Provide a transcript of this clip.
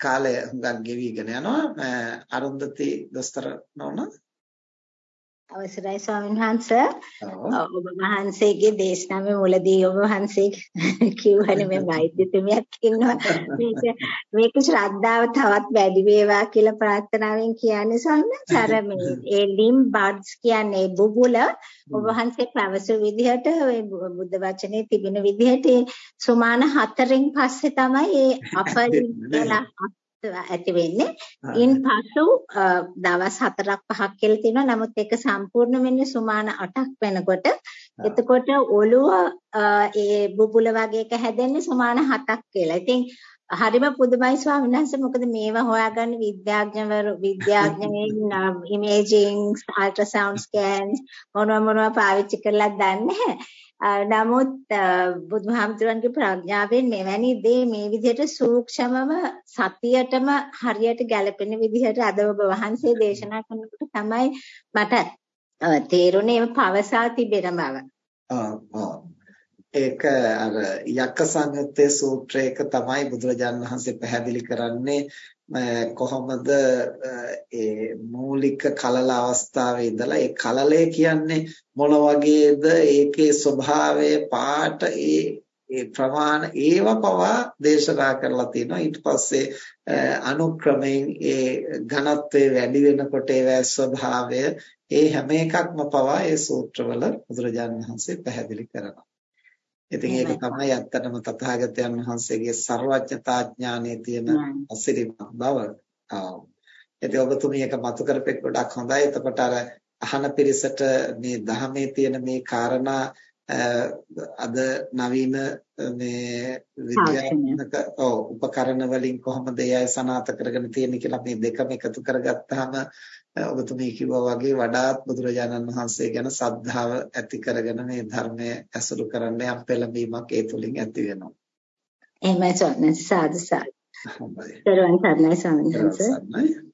කාලය හුඟක් ගෙවිගෙන යනවා. අරුන්දති දොස්තර නෝනා අවසරයි ස්වාමීන් වහන්සේ. ඔබ වහන්සේගේ දේශනාවේ මුලදී ඔබ වහන්සේ කිව්වනේ මේ වෛද්‍යතුමියක් ඉන්නවා. මේක මේක ශ්‍රද්ධාව තවත් වැඩි වේවා කියලා ප්‍රාර්ථනාවෙන් කියන්නේ ස්වාමීන් අර මේ ඒ ලිම් බඩ්ස් කියන්නේ බුබුල. ඔබ වහන්සේ පැවසු විදිහට ওই බුද්ධ වචනේ තිබෙන විදිහට සුමාන හතරෙන් පස්සේ තමයි ඒ අප ඇති වෙන්නේ. ඉන් පසු දවස් 4ක් 5ක් කියලා තියෙනවා. නමුත් ඒක සම්පූර්ණ වෙන්නේ සුමාන 8ක් වෙනකොට. එතකොට ඔළුව ඒ බුබුල වගේ එක හැදෙන්නේ සුමාන 7ක් කියලා. ඉතින් හරිම පුදුමයි ස්වාමීන් වහන්සේ මොකද මේවා හොයාගන්න විද්‍යාඥවරු විද්‍යාඥයින් ඉමේජින් අල්ට්‍රාසවුන්ඩ් ස්කෑන්ස් මොනවා මොනවා පාවිච්චි කරලා දන්නේ නැහැ. නමුත් බුදුහාමුදුරන්ගේ ප්‍රඥාවෙන් මෙවැනි දේ මේ විදිහට සූක්ෂමව සතියටම හරියට ගැලපෙන විදිහට අද ඔබ වහන්සේ දේශනා කරනකොට තමයි මට තේරුණේ පවසා තිබෙන බව. ඒක අර යක්ක සංයුත්තේ සූත්‍රයක තමයි බුදුරජාණන් වහන්සේ පැහැදිලි කරන්නේ. කොහොමද ඒ මූලික කලල අවස්ථාවේ ඉඳලා ඒ කලලය කියන්නේ මොන වගේද? ඒකේ ස්වභාවය පාට ඒ ඒ ප්‍රමාණ ඒව පවා දේශනා කරලා තියෙනවා. ඊට පස්සේ අනුක්‍රමයෙන් ඒ ඝනත්වය වැඩි වෙනකොට ඒවැ ස්වභාවය ඒ හැම එකක්ම පවා ඒ සූත්‍රවල බුදුරජාණන් වහන්සේ පැහැදිලි කරනවා. ඉතින් ඒක තමයි ඇත්තටම තථාගතයන් වහන්සේගේ ਸਰවඥතා ඥානයේ තියෙන අසිරිමත් බව. ආ. ඉතින් ඔබතුමී එක මතු කරපෙක් ගොඩක් හොඳයි. එතකොට අර අහන පිරිසට මේ ධහමේ තියෙන මේ කාරණා අද නවීන මේ විද්‍යාත්මක ඔව් උපකරණ වලින් කොහොමද අය සනාථ කරගෙන තියෙන්නේ කියලා මේ දෙකම එකතු කරගත්තාම ඔබතුමී කිව්වා වගේ වඩාත් බුදුරජාණන් වහන්සේ ගැන සද්ධාව ඇති කරගෙන මේ ධර්මය ඇසුරු කරන්න යම් පෙළඹීමක් ඒ තුලින් ඇති වෙනවා. එහෙමයි සාදු සාදු. හොඳයි. දරුවන් සර්ණයි ස්වාමීන් වහන්සේ.